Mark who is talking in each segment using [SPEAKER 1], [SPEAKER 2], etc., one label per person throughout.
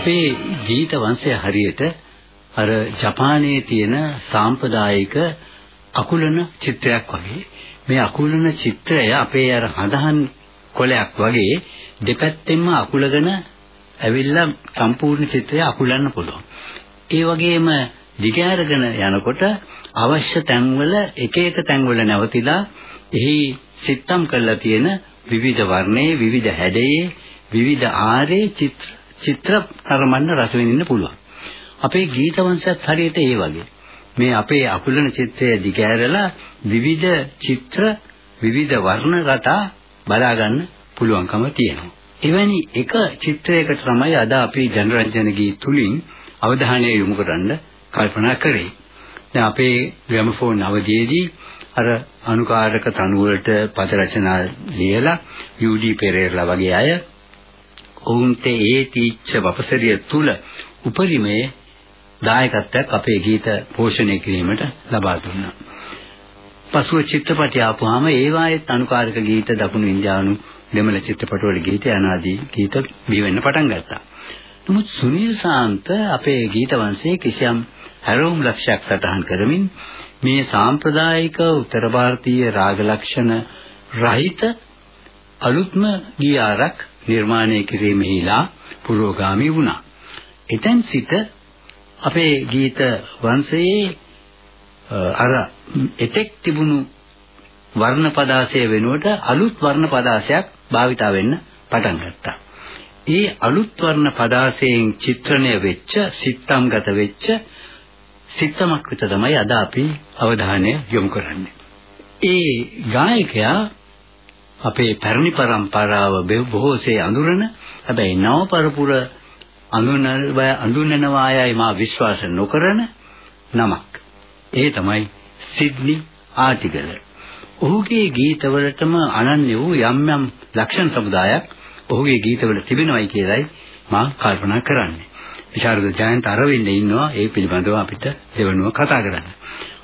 [SPEAKER 1] අපේ ගීත වංශය හරියට අර ජපානයේ තියෙන සාම්ප්‍රදායික අකුලන චිත්‍රයක් වගේ මේ අකුලන චිත්‍රය අපේ අර හඳහන් කොලයක් වගේ දෙපැත්තෙන්ම අකුලගෙන ඇවිල්ලා සම්පූර්ණ චිත්‍රය අකුලන්න පුළුවන්. ඒ වගේම දිගෑරගෙන යනකොට අවශ්‍ය තැන්වල එක එක තැන්වල නැවතිලා එහි සිත්තම් කරලා තියෙන විවිධ වර්ණයේ විවිධ හැඩයේ විවිධ ආරේ චිත්‍ර චිත්‍ර කරමන්න රස විඳින්න පුළුවන්. අපේ ගීත වංශයත් හරියට ඒ වගේ. මේ අපේ අකුලන චිත්‍රය දිගෑරලා විවිධ චිත්‍ර විවිධ වර්ණ රටා බලා ගන්න පුළුවන්කම තියෙනවා. එවැනි එක චිත්‍රයකට තමයි අද අපි ජනරන්ජන ගී තුලින් අවධානය යොමු කරන්න කල්පනා කරේ. දැන් අපේ ග්‍රැමෆෝන් අවධියේදී අර අනුකාරක තනු වලට පද රචනා ලියලා යූඩී පෙරේරලා වගේ අය ඔවුන්ට ඒ තීච්ඡ වපසරිය තුල උපරිමයේ දායකත්වයක් අපේ ගීත පෝෂණය කිරීමට ලබා දුන්නා. පසුව චිත්‍රපටය ආපුවාම ඒවායේ අනුකාරක ගීත දකුණු ඉන්දියානු දෙමළ චිත්‍රපටවල ගීත අනාදී ගීත බිහිවෙන්න පටන් ගත්තා. නමුත් සුනිල් සාන්ත අපේ ගීත වංශයේ කිසියම් හැරවුම් ලක්ෂයක් සටහන් කරමින් මේ සාම්ප්‍රදායික උත්තර ಭಾರತೀಯ රාග ලක්ෂණ රහිත අලුත්ම ගීආරක් නිර්මාණය කිරීමෙහිලා පුරෝගාමී වුණා. එතෙන් සිට අපේ ගීත වංශයේ අර එතෙක් තිබුණු වර්ණ පදාසය වෙනුවට අලුත් වර්ණ පදාසයක් භාවිතා වෙන්න පටන් ගත්තා. ඒ අලුත් වර්ණ පදාසයෙන් චිත්‍රණය වෙච්ච, සිත්තම්ගත වෙච්ච සිත්තමක් විතර තමයි අද අපි අවධානය යොමු කරන්නේ. ඒ ගායකයා අපේ පැරණි પરම්පරාව බොහෝසේ අඳුරන හැබැයි නව පරපුර අඳුනනවා අඳුනනවායයි මා විශ්වාස නොකරන නමක්. ඒ තමයි සිඩ්නි ආටිගල. ඔහුගේ ගීතවලටම අනන්‍ය වූ යම් යම් ලක්ෂණ සමුදායක් ඔහුගේ ගීතවල තිබෙනවයි කියලයි මා කල්පනා කරන්නේ. විශාරද ජයන්ත අරවින්ද ඉන්නවා ඒ පිළිබඳව අපිට දෙවනුව කතා කරන්න.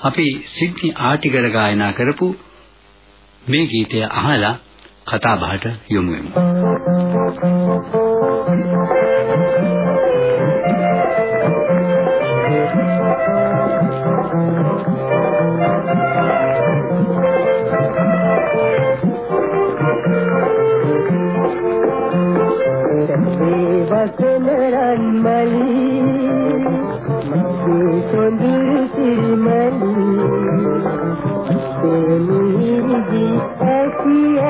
[SPEAKER 1] අපි සිඩ්නි ආටිගල ගායනා කරපු මේ ගීතය අහලා කතා බහට යොමු වෙමු.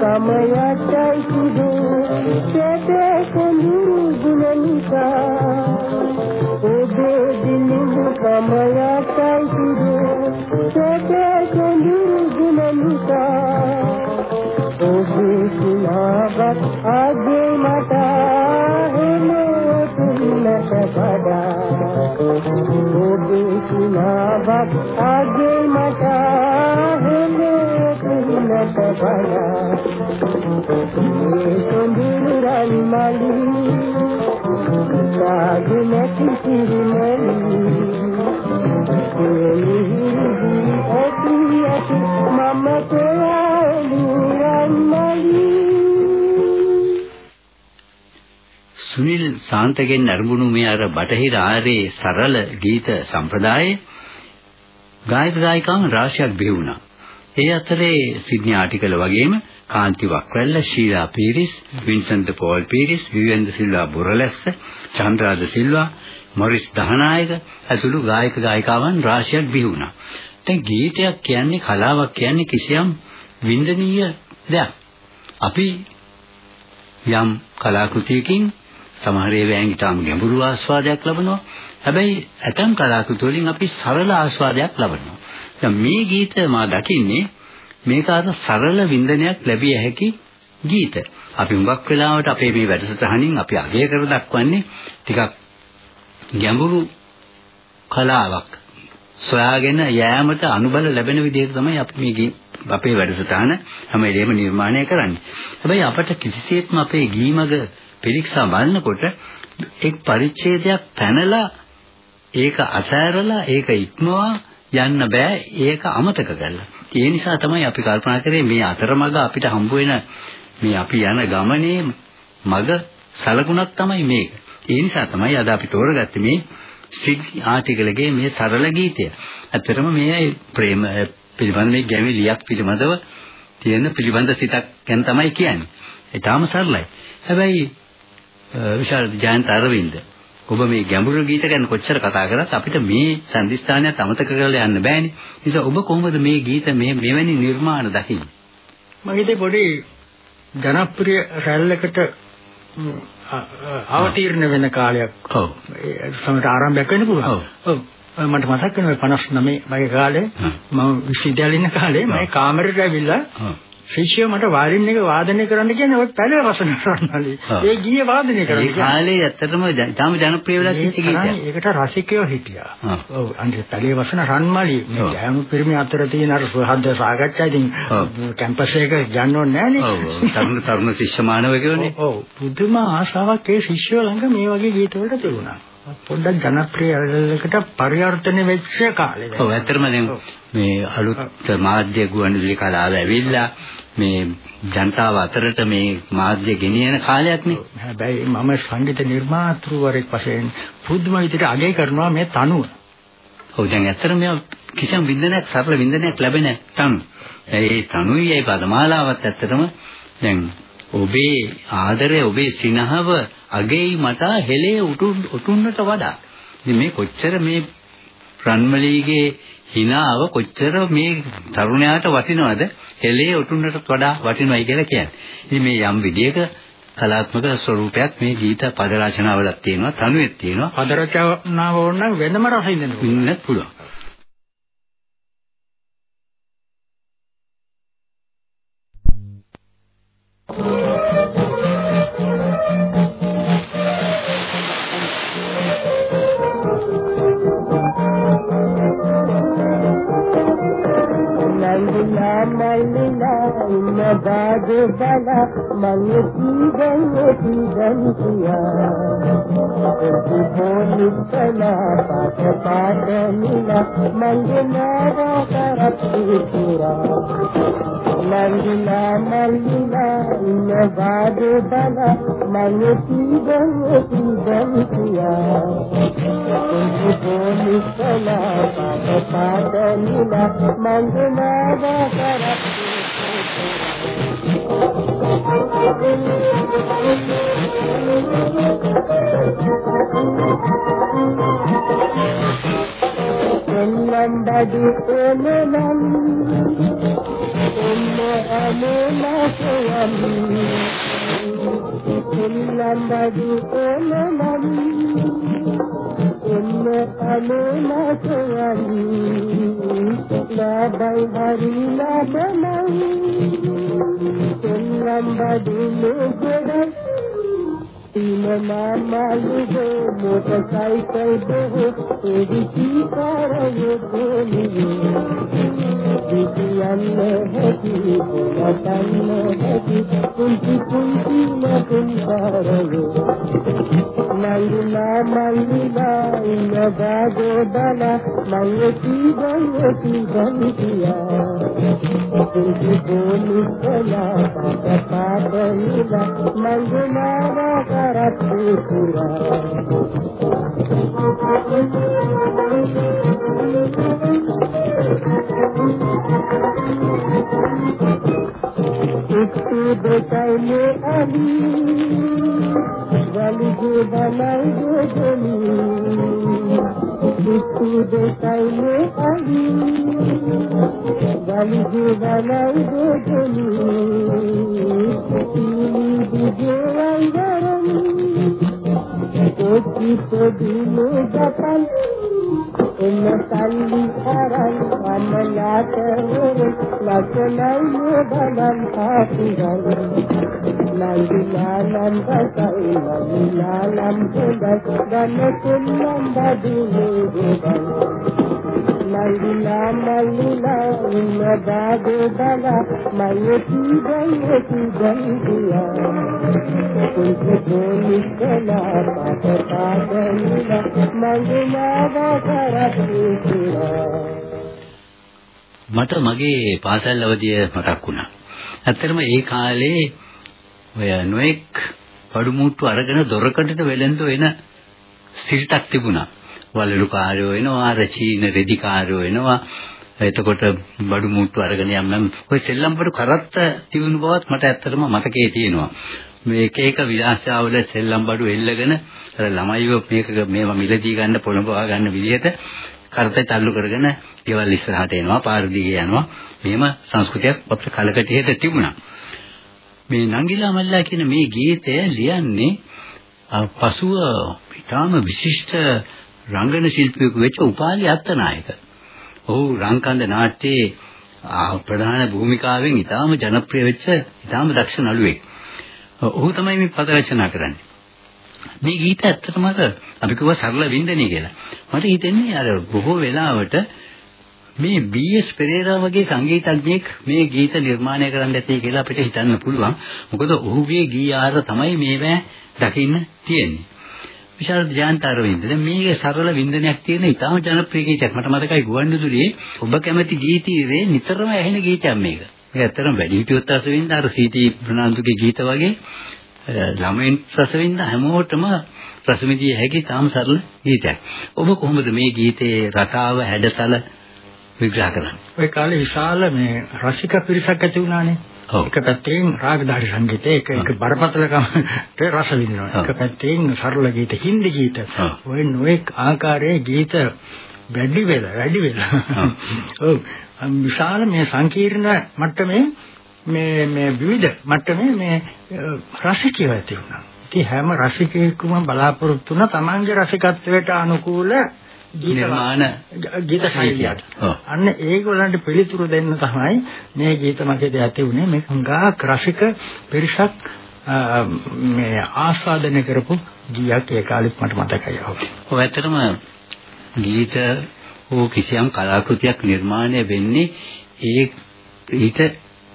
[SPEAKER 2] සමයටයි සුදු සැතේ සඳුරු ගුණ නිසා.
[SPEAKER 3] ඔබේ දිලිඳු සමයටයි සුදු සැතේ සඳුරු ගුණ නිසා. ඔබේ සිනාවත් අගේ මට හෙලෝ තුලට වඩා. ඔබේ සිනාවත් අගේ මට හෙලෝ තුලට වඩා.
[SPEAKER 1] සුනිල් සාන්තගෙන් අරමුණු මේ අර බටහිර ආරේ සරල ගීත සම්ප්‍රදායේ ගායක ගායිකාවන් රාශියක් බිහි වුණා. ඒ අතරේ සිඩ්නි ආටිකල වගේම කාන්ති වක්වැල්ල, ශීලා පීරිස්, වින්සන්ට් පෝල් පීරිස්, විවියන්ද සිල්වා බුරලැස්ස, චන්ද්‍රාද සිල්වා, මොරිස් දහනායක ඇතුළු ගායක ගායිකාවන් රාශියක් බිහි වුණා. දැන් ගීතයක් කියන්නේ කලාවක් කියන්නේ කිසියම් වින්දනීය දෙයක්. අපි යම් කලාකෘතියකින් සමහර ඒවායින් ඊටම ගැඹුරු ආස්වාදයක් ලබනවා. හැබැයි ඇතම් කලාකෘති වලින් අපි සරල ආස්වාදයක් ලබනවා. දැන් මේ ගීත මා දකින්නේ මේක අර සරල වින්දනයක් ලැබිය හැකි ගීත. අපි හුඟක් වෙලාවට අපේ මේ වැඩසටහනින් අපි අගය කර දක්වන්නේ ටිකක් ගැඹුරු කලාවක් සොයාගෙන යෑමට අනුබල ලැබෙන විදිහට තමයි අපි මේ අපේ වැඩසටහන හැම වෙලේම නිර්මාණය කරන්නේ. හැබැයි අපට කිසිසේත්ම අපේ ගීමග පිරික්සා බලනකොට එක් පරිච්ඡේදයක් පැනලා ඒක අසෑරලා ඒක ඉක්මවා යන්න බෑ ඒක අමතක කරලා. ඒ නිසා තමයි අපි කල්පනා කරේ මේ අතරමඟ අපිට හම්බ වෙන මේ අපි යන ගමනේ මග සලකුණක් තමයි මේක. ඒ නිසා තමයි අද අපි තෝරගත්තේ මේ සිඩ්නි ආටිකලගේ මේ සරල ගීතය. ඇත්තටම මේ ප්‍රේම පිළිබඳ මේ ගැමිලියක් පිළිබඳව තියෙන පිළිබඳ සිතක් ගැන තමයි කියන්නේ. ඒටාම සරලයි. හැබැයි විශාල ජයන්ත අරවින්ද ඔබ මේ ගැඹුරු ගීත ගැන කොච්චර කතා කරත් අපිට මේ සංදිස්ථානයත් අමතක කරලා යන්න බෑනේ. නිසා ඔබ කොහොමද මේ ගීත මේ මෙවැනි නිර්මාණ දකින්නේ?
[SPEAKER 4] මම හිතේ පොඩි ජනප්‍රිය රැල්ලකට අවතීර්ණ වෙන කාලයක්.
[SPEAKER 1] ඔව්.
[SPEAKER 4] සමහර ආරම්භයක් වෙන්න පුළුවන්.
[SPEAKER 1] ඔව්.
[SPEAKER 4] මට මතක් වෙනවා 59 මගේ කාලේ මම විශ්වවිද්‍යාලේ ඉන්න කාලේ මම කාමරේට ඇවිල්ලා ශිෂ්‍යය මට වයලින් එක වාදනය කරන්න කියන්නේ ඔය පැලේ වසන කරන්නලි. ඒ ගීය වාදනය කරන්න.
[SPEAKER 1] ඒ කාලේ ඇත්තටම තාම ජනප්‍රිය වෙලා තිබිච්ච ගීතයක්.
[SPEAKER 4] ඒකට රසිකයෝ හිටියා. ඔව් අන්තිම පැලේ වසන රන්මලි මේ ගැහණු පිරිමි අතර තියෙන අර සුහද සාකච්ඡා ඉතින් කැම්පස් එක යන්න ඕනේ නෑනේ.
[SPEAKER 1] ඔව් තරුණ තරුණ ශිෂ්‍ය මානවකයෝනේ.
[SPEAKER 4] ඔව් පුදුම ආශාවක් ඒ ශිෂ්‍යයෝ ළඟ මේ වගේ ගීත වලට තිබුණා. පොඩ්ඩක් ජනප්‍රිය ඇලලකට පරිවර්තන වෙච්ච කාලේ.
[SPEAKER 1] ඔව් ඇත්තටම දැන් මේ අලුත් මාධ්‍ය ගුවන්විදුලි කලාව ඇවිල්ලා මේ ජනතාව අතරට මේ මාධ්‍ය ගෙනියන කාලයක් නේ.
[SPEAKER 4] හැබැයි මම සංගීත නිර්මාතෘවරයෙක් වශයෙන් පුදුම විදිහට අගය කරනවා මේ තනුව.
[SPEAKER 1] ඔව් දැන් ඇත්තටම කිසියම් වින්දනයක් සරල වින්දනයක් ලැබෙන තනු. ඒ තනුයි ඒ පදමාලාවත් ඇත්තටම දැන් ඔබේ ආදරය ඔබේ සිනහව අගෙයි මට හෙලේ උටුන්නට වඩා. ඉතින් මේ කොච්චර මේ රන්මලීගේ හිනාව කොච්චර මේ තරුණයාට වටිනවද හෙලේ උටුන්නට වඩා වටිනවයි කියලා කියන්නේ. ඉතින් මේ යම් විදියක කලාත්මක ස්වරූපයක් මේ ගීත පද රචනාවලක් තියෙනවා තනුවෙත් තියෙනවා
[SPEAKER 4] පද රචනාව ඕන නම් වෙනම
[SPEAKER 1] ඉන්නත් පුළුවන්.
[SPEAKER 3] बाजो भला मङती बंगती बलू भला बाबा निंज न बाबा रखिया मंगला महिना बाजू भला मङ पी बंगी बी बो भला बाबा निंज न बाबा Nambadi emelam Emme amelakayam එල්ලම්බඩු එළමනි එන්න අනුමතයනි ලාබයි හරි ලාබනයි එල්ලම්බඩු නුගොඩයි Tina malugo motorcycle boho ediki karayo boliyo Dikiyanne heti bonatanne heti kunti kunti matun karayo Nangila மைனா மல்லினா உங்க கோதனா மயக்கி மயக்கி பந்தியா तुझे बोली कला पापा मंगना कर इतने बेचारे अली মালিকে বানাই গো বলি দুঃখ দেখাইলে আমি মালিকে বানাই গো বলি তুমি বুঝে আইবারণ অতীত দিলে জাপান తల్లి కరం కమలాత లక్షణం బలం పాపిగం නන්දිලාලම් හොඳ ගන්න කුල්ලම් බදුනේ ගොඩන් නන්දිලා මල්ලිලා ඉන්න බාගේ බල මයති ගයති ගන්දියා කුල්ක පොලිස්ලා පාට පාටනිලා මංගුලා
[SPEAKER 1] මට මගේ පාසල් අවදිය මතක් වුණා. ඇත්තටම ඒ කාලේ ඔය නොඑක් පඩුමුට්ටු අරගෙන දොරකඩට වෙලෙන්ද වෙන සිරිතක් තිබුණා. වලලු කාර්යෝ එනවා, රචීන රෙදි කාර්යෝ එනවා. එතකොට බඩු මුට්ටු අරගෙන යම් ඔය සෙල්ලම් බඩු කරත්ත තිබුණු බවත් මට ඇත්තටම මතකයේ තියෙනවා. මේ එක එක විලාසාවල සෙල්ලම් බඩු එල්ලගෙන අර ළමයිව මේක මේවා මිලදී ගන්න පොළඹවා ගන්න විදිහට කරතේ තල්ලු කරගෙන ගෙවල් ඉස්සරහට එනවා පාර දිගේ යනවා මෙහෙම සංස්කෘතියක් අපේ කලකටියට තිබුණා මේ නංගිලා මල්ලා කියන මේ ගීතය ලියන්නේ පසුව ඊටාම විශිෂ්ට රංගන ශිල්පියෙකු වෙච්ච උපාලි අත්තනායක. ඔහු රංකන්ද නාට්‍යයේ ප්‍රධාන භූමිකාවෙන් ඊටාම ජනප්‍රිය වෙච්ච ඊටාම දක්ෂ නළුවෙක්. ඔහු තමයි මේ පද රචනා කරන්නේ. මේ ගීත ඇත්තටම අපි කිව්වා සරල වින්දනය කියලා. මට හිතෙන්නේ අර බොහෝ වෙලාවට මේ බී.එස්. පෙරේරා වගේ සංගීතඥයෙක් මේ ගීත නිර්මාණය කරන්න ඇති කියලා අපිට හිතන්න පුළුවන්. මොකද ඔහුගේ ගී ආර තමයි මේවැ දකින්න තියෙන්නේ. විශාල ජයන්ත අරවින්ද දැන් මේකේ සරල වින්දනයක් තියෙන ඉතාම ජනප්‍රිය ගීතයක්. මට මතකයි ගුවන්විදුලියේ ඔබ කැමති ගීතීරේ නිතරම ඇහෙන ගීතයක් මේක. මේක ඇත්තටම වැඩි හිටියොත් රසවින්ද අර සීටි ප්‍රනාන්දුගේ ගීත වගේ ළමයින් රසවින්ද හැමෝටම රසවිඳිය හැකි තාම සරල ගීතයක්. ඔබ කොහොමද මේ ගීතයේ රටාව හැඩතල විග්‍රහ කරන්නේ?
[SPEAKER 4] ওই කාලේ විශාල මේ රසික පිරිසක් ඇති වුණානේ. එක පැත්තෙන් රාගධාරි සංගීතය එක එක බරපතලකමට රස විඳිනවා. එක පැත්තෙන් සරල ගීත, හින්දි ගීත. ඔය නොඑක් ආකාරයේ ගීත වැඩි වෙලා වැඩි වෙලා. ඔව් විශාල මේ සංකීර්ණ මට්ටමේ මේ මේ විවිධ මට්ටමේ මේ රසිකයෝ ඇති වුණා. ඉතින් හැම රසිකයෙකුම බලාපොරොත්තු වුණා තමන්ගේ රසිකත්වයට අනුකූල
[SPEAKER 1] නිර්මාණ
[SPEAKER 4] ගීත ශෛලියක්. අන්න ඒගොල්ලන්ට පිළිතුරු දෙන්න තමයි මේ ගීත මගේ ඇති වුණේ මේ හුඟා රසික පිරිසක් මේ ආස්වාදනය කරපු ගීයක් ඒ කාලෙත් මට මතකයි.
[SPEAKER 1] ඔව් ඇත්තටම ගීත හෝ කිසියම් කලාකෘතියක් නිර්මාණය වෙන්නේ ඒ ඊට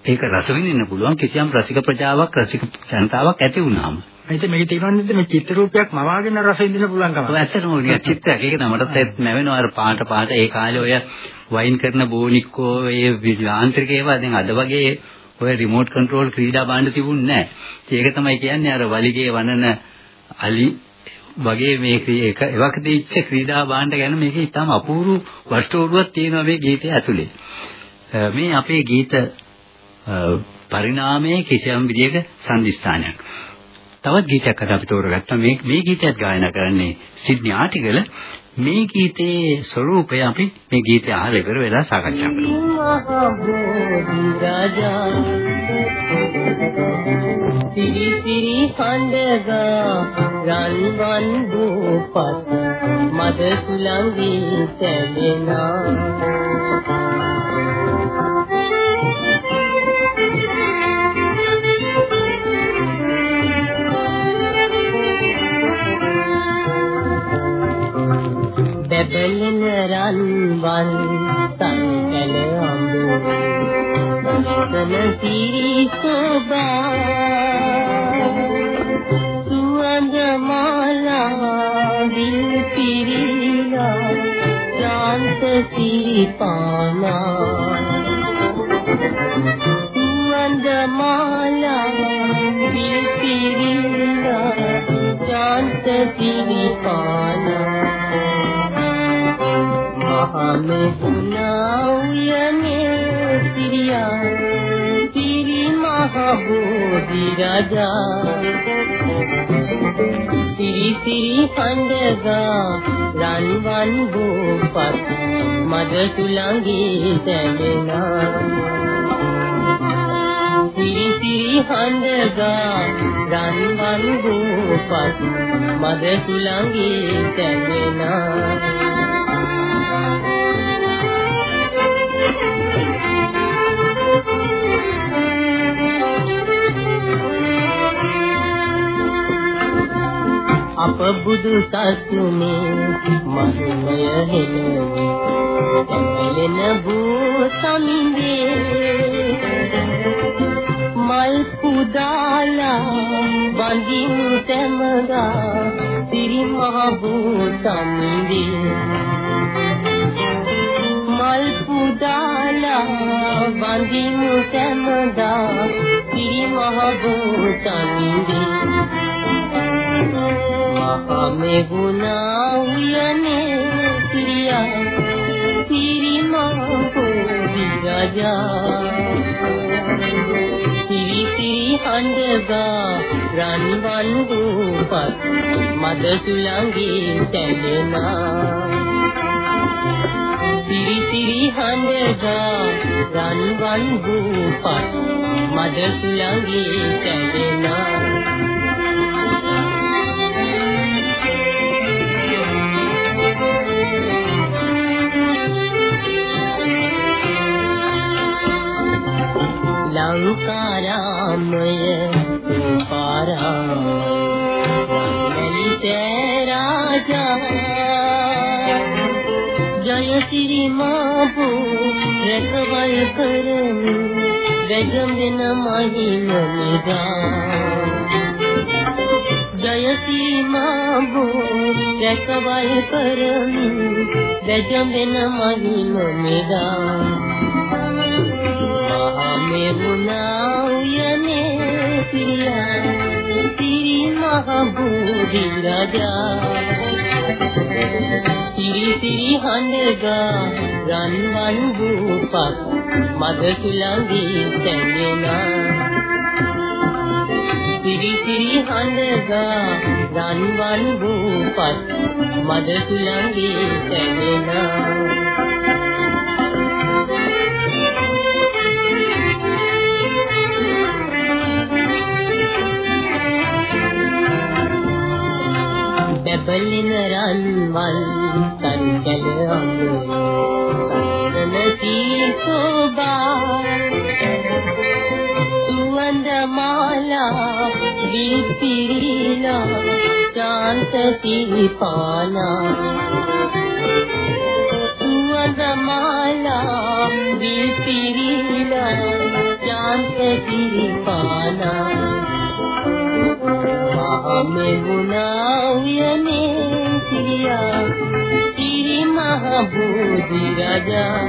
[SPEAKER 1] ඒක රස විඳින්න පුළුවන් කිසියම් රසික ප්‍රජාවක් රසික ජනතාවක් ඇති වුණාම.
[SPEAKER 4] ඒත් මේක තියෙනවනේ මේ චිත්‍ර රූපයක් මවාගෙන රස විඳින්න පුළුවන් කම.
[SPEAKER 1] ඔය ඇත්තටම නිකන් චිත්‍රයක්. ඒක තමයි මටත් නැවෙනවා අර පාට පාට ඒ කාලේ ඔය වයින් කරන බෝනික්කෝ ඒ යාන්ත්‍රික ඒවා දැන් අද වගේ ඔය රිමෝට් කන්ට්‍රෝල් ක්‍රීඩා භාණ්ඩ තිබුණේ නැහැ. ඒක තමයි කියන්නේ අර වලිගේ වනන අලි වගේ මේ ඒක එවකදී ඉච්ච ක්‍රීඩා භාණ්ඩ ගැන මේකේ ඉතාම අපූර්ව වස්තුවක් තියෙනවා මේ ගීතය ඇතුලේ. මේ අපේ ගීත පරිණාමයේ කිසියම් විදියක සම්දිස්ථානයක්. තවත් ගීතයක් අද අපි තෝරගත්තා. මේ මේ ගීතයත් ගායනා කරන්නේ සිඩ්නි ආටිගල මේ ගීතයේ ස්වරූපය අපි මේ ගීතය අහලා ඉවර වෙලා සාකච්ඡා කරමු.
[SPEAKER 2] සිරි සිරි හඬගා රන්වන් බෝපත් මද සුලංගී තැලෙනා බැබලෙන රන්වන් සංකල අඹු සනසන සිරි සෝබා සුවඳ මාලා විල් පිරිලා ශාන්ත සිරි පානා සුවඳ මාලා විල් පිරිලා ශාන්ත සිරි සිරි මහ බෝධි රාජා සිරි සිරි හඬගා රන්වන් බෝපත් මද තුලංගේ තැවෙනා සිරි සිරි හඬගා රන්වන් බෝපත් මද තුලංගේ තැවෙනා අප බුදු සසුනේ මහිමය හෙළවි සැලෙන බෝ සමිඳේ මල් පුදාලා වඳිනු තැමගා සිරි මහ බෝ සමිඳේ මල් පුදාලා වඳිනු තැමගා සිරි මහ බෝ සමිඳේ මහමෙ ගුණා උයනේ සිරියා සිරිමා පොඩි රාජා. සිරි සිරි හඬගා රන්වන් රූපත් මද සුලංගේ තැලෙනා. සිරි සිරි හඬගා රන්වන් රූපත් මද සුලංගේ තැලෙනා. ලංකාරාමය පාරාමලි රාජා. ජයසිරි මාපු රැකවල් කරමි වැජඹෙන මහිම නිදා. ජයසිරි මාපු රැකවල් කරමි වැජඹෙන මහිම නිදා. මෙරුණා උයනේ පියා සිරි මහ බෝධි රාජා සිරි සිරි හඬගා රන්වන් රූපක් මද සුලංගී තැන්ගෙනා සිරි සිරි හඬගා රන්වන් රූපක් මද සුලංගී තැන්ගෙනා බැබලෙන රන්වල් සංකල අමුන සීසෝබා සුවඳ මාලා විපිරිලා ශාන්ත සිපානා සුවඳ මාලා විපිරිලා ශාන්ත සිපානා මෙගුණා උයනේ සිරියා. සිරි මහ බෝධි රාජා.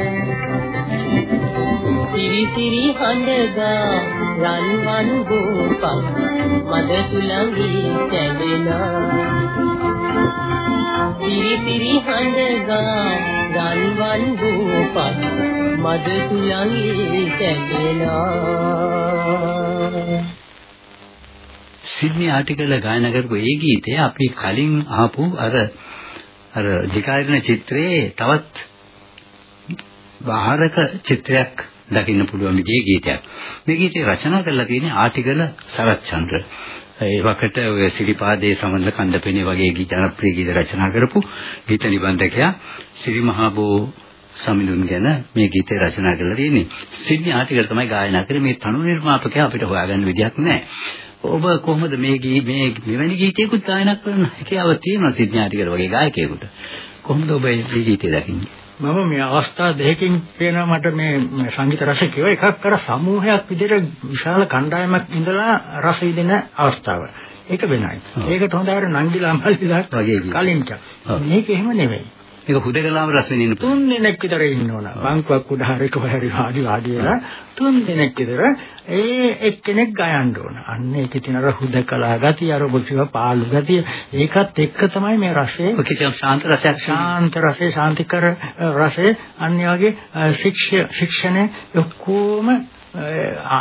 [SPEAKER 2] සිරි සිරි හඬගා රන්වන් ගෝපක් මද සුලංගී තැවෙනා සිරි සිරි හඬගා රන්වන් ගෝපක් මද සුලංගී තැවෙනා
[SPEAKER 1] සිඩ්නි ආටිකල් ගායනා කරපු ඒ ගීතය අපි කලින් ආපු අර අර දිකාරින චිත්‍රයේ තවත් බාහිරක චිත්‍රයක් දකින්න පුළුවන් විදිහේ ගීතයක්. මේ ගීතය රචනා කරලා තියෙන්නේ ආටිගල සරච්චන්ද්‍ර. ඒ වකට ඔය සිරිපාදේ සමන්ල කණ්ඩපෙණි වගේ ගීත ජනප්‍රිය ගීත රචනා කරපු ගීත නිබන්ධකයා සිරි මහබෝ සමිඳුන් ගැන මේ ගීතය රචනා කරලා තියෙන්නේ. සිඩ්නි ආටිගල තමයි ගායනා කරේ මේ තනු නිර්මාපකයා අපිට හොයාගන්න විදියක් නැහැ. ඔබ කොහොමද මේ ගී මේ මෙවැනි ගීතයකුත් ගායනා කරන හැකියාව තියෙනවා ආටිගල වගේ ගායකයෙකුට. කොහොමද ඔබ මේ ගීතය දකින්නේ?
[SPEAKER 4] මම මේ අවස්ථා දෙකකින් පේනවා මට මේ සංගීත රසිකයෝ එකක් කර සමූහයක් විදිහට විශාල කණ්ඩායමක් ඉඳලා රස විඳින අවස්ථාව. ඒක වෙනයි. ඒකට හොඳට නංගිලා මල්ලිලා
[SPEAKER 1] වගේ
[SPEAKER 4] කලින් මේක එහෙම නෙවෙයි.
[SPEAKER 1] ඒක හුදකලාම රස විඳින්න
[SPEAKER 4] තුන් දිනක් විතර ඉන්න ඕන. බංකුවක් උඩ හරි කොහරි වාඩි වාඩි වෙලා තුන් දිනක් විතර ඒ එක්කෙනෙක් ගයන්න ඕන. අන්න ඒකේ තියෙන අර හුදකලා ගතිය අර බොක්සිව පාළු ගතිය ඒකත් එක්ක තමයි මේ රසයේ
[SPEAKER 1] කියන ශාන්ත රසයක්
[SPEAKER 4] ශාන්ත රසයේ ශාන්තිකර රසයේ අන්‍ය වගේ ශික්ෂණය ඔක්කොම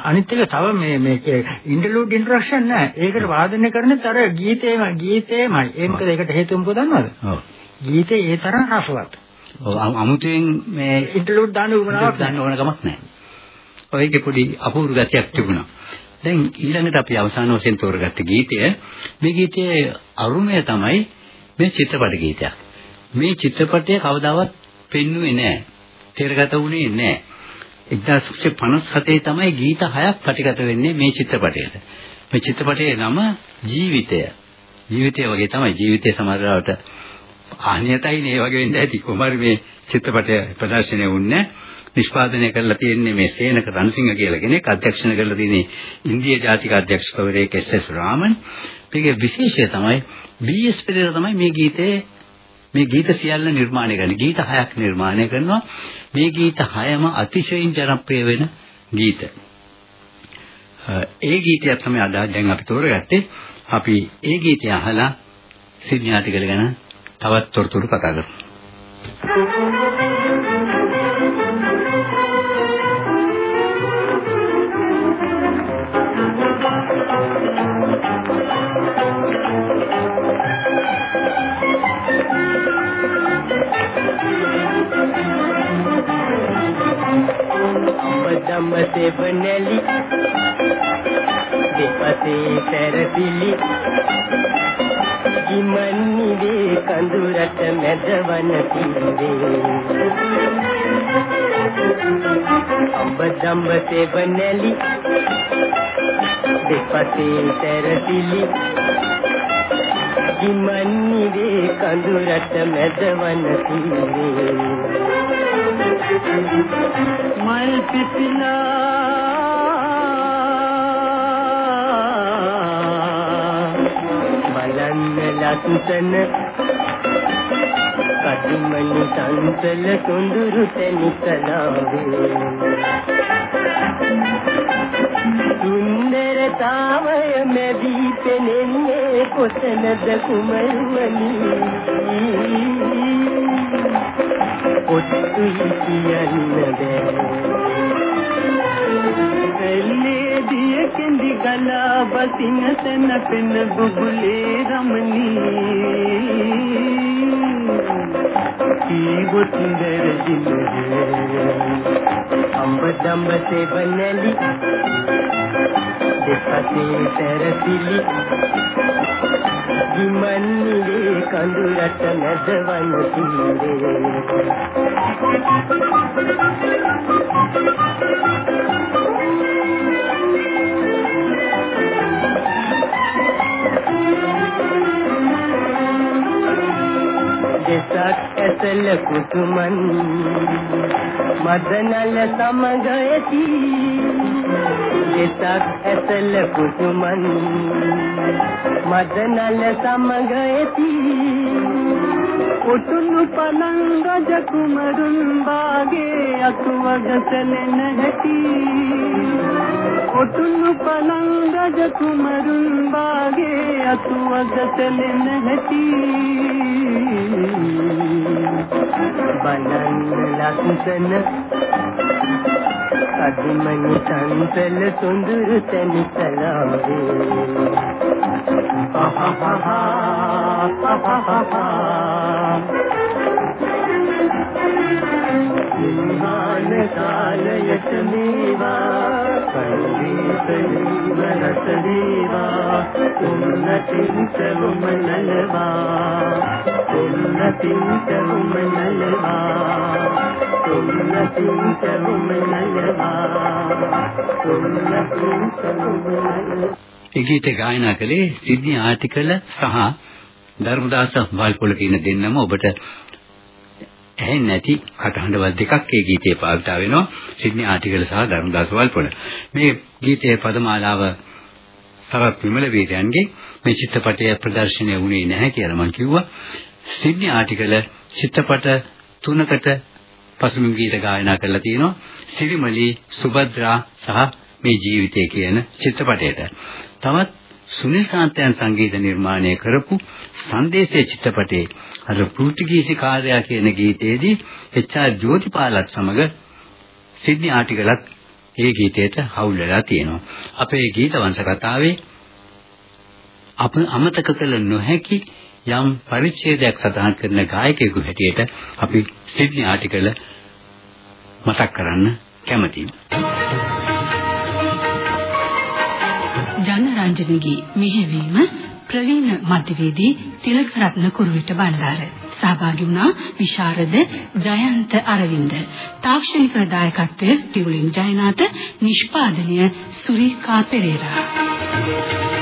[SPEAKER 4] අනිත් එක තව මේ මේකේ ඉන්ටර්ලූඩ් ඉන්ට්‍රොඩක්ෂන් නෑ. ඒකට වාදනය කරන්නේ අර ගීතේම ගීතේමයි. ඒ මොකද ඒකට හේතුව මොකද දන්නවද?
[SPEAKER 1] ඔව්.
[SPEAKER 4] ගීතේ ඒ තරම් රසවත්.
[SPEAKER 1] ඔව් අමුතුවෙන් මේ
[SPEAKER 4] ඉන්ටර්ලූඩ් දාන්න උවමනාවක්
[SPEAKER 1] දාන්න ඕන කමක් නැහැ. ඔයගේ පොඩි අපූර්ව ගතියක් තිබුණා. දැන් ඊළඟට අපි අවසාන වශයෙන් තෝරගත්ත ගීතය මේ ගීතයේ අරුමය තමයි මේ චිත්‍රපට ගීතයක්. මේ චිත්‍රපටය කවදාවත් පෙන්වුවේ නැහැ. තේරගත වුණේ නැහැ. 1957 තමයි ගීත හයක් පටිගත වෙන්නේ මේ චිත්‍රපටයට. මේ චිත්‍රපටයේ නම ජීවිතය. ජීවිතය වගේ තමයි ජීවිතය සමහරවට ආහ්නියතයි නේ වගේ වෙන්න ඇති. කොහොමද මේ චිත්‍රපටය ප්‍රදර්ශනය වුණේ? නිෂ්පාදනය කරලා තියෙන්නේ මේ සේනක රණසිංහ කියලා කෙනෙක් අධ්‍යක්ෂණය කරලා තියෙන්නේ ඉන්දියා ජාතික අධ්‍යක්ෂකවරයෙක් එස්.එස්. රාමන්. මේකේ විශේෂය තමයි බී.එස්. පෙරේරා තමයි මේ ගීතේ මේ ගීත සියල්ල නිර්මාණය කරන්නේ. ගීත හයක් නිර්මාණය කරනවා. මේ ගීත හයම අතිශයින් ජනප්‍රිය වෙන ගීත. ඒ ගීතයක් තමයි අද දැන් අපි තෝරගත්තේ. අපි ඒ ගීතය අහලා සිඥාටිකල ගැන තවත් තොරතුරු කතා කරමු.
[SPEAKER 5] දම සෙවණලි දෙපතේ පෙරපිලි කිමන්නිවේ කඳුරට මැදවන තීරේ අඹ දඹ සෙවණලි දෙපතේ පෙරපිලි කිමන්නිවේ කඳුරට මැදවන තීරේ මල් පිපිලා බලන්න ලස්සන කටිමණි සංසල සොඳුරු තනිකලාවේ සුන්දරතාවය මැදී පෙනෙන්නේ කොතනද කුමරුවනි ඔත්තුයි කියන්න බෑ එල්ලේ දිය කෙඳි ගලා බසින තන පෙන බුබුලේ රමණී කීවොත් දරදිනේ අම්බ දම්බ සෙවනලි දෙපතේ සැරසිලි විමන්නේ කඳුරට නැදවන තීරේ දෙසක් ඇසල කුතුමන් මදනල සමග ඇති. දෙසක් ඇසල කුතුමන් මදනල සමග ඇති. උතුණු පලංග රජ කුමරුන් වාගේ අතුවග සැලෙන හැටි. උතුණු පලංග රජ කුමරුන් වාගේ අතුවග සැලෙන හැටි බලන්න ලස්සන කදිමනි සංසල සොඳුරු තනිසලාවේ සිංහාන කාලයට මේ
[SPEAKER 6] සීම රස වේවා උන්නතින් සමුම නලවා උන්නතින් සමුම නලවා උන්නතින් සමුම නලවා උන්නතින් සමුම නලවා
[SPEAKER 1] ඒ ගීත ගායනා කළේ සිඩ්නි ආටිකල සහ ධර්මදාස වල්පොල කියන දෙන්නම ඔබට ඇහෙන්නේ නැති කටහඬවල් දෙකක් ඒ ගීතේ පාවිච්චි වෙනවා. සිඩ්නි ආටිකල සහ ධර්මදාස වල්පොල මේ ගීතයේ පදමාලාව සරත් විමල වීරයන්ගේ මේ චිත්‍රපටය ප්‍රදර්ශනය වුණේ නැහැ කියලා මම කිව්වා. සිඩ්නි ආටිකල චිත්‍රපට තුනකට පසුබිම් ගීත ගායනා කරලා තිනවා සිරිමලි සුභද්‍රා සහ මේ ජීවිතය කියන චිත්‍රපටයට. තවත් සුනිල් සාන්තයන් සංගීත නිර්මාණය කරපු සංදේශයේ චිත්‍රපටයේ අර පෘතුගීසි කාර්යය කියන ගීතයේදී එච්.ආර්. ජෝතිපාලත් සමග සිඩ්නි ආටිකලත් ඒ ගීතයට හවුල් වෙලා තියෙනවා. අපේ ගීත වංශ කතාවේ අප අමතක කළ නොහැකි යම් පරිච්ඡේදයක් සටහන් කරන ගායකයෙකු හැටියට අපි සිඩ්නි ආටිකල මතක් කරන්න කැමතියි.
[SPEAKER 7] ජනරංජනගේ මෙහෙවීම ප්‍රවීණ මධ්‍යවේදී තිලකරත්න කුරුවිට බණ්ඩාර. සහභාගී වුණා විශාරද ජයන්ත අරවින්ද. තාක්ෂණික දායකත්වයේ ටියුලින් ජයනාත නිෂ්පාදනය සුරීකා පෙරේරා.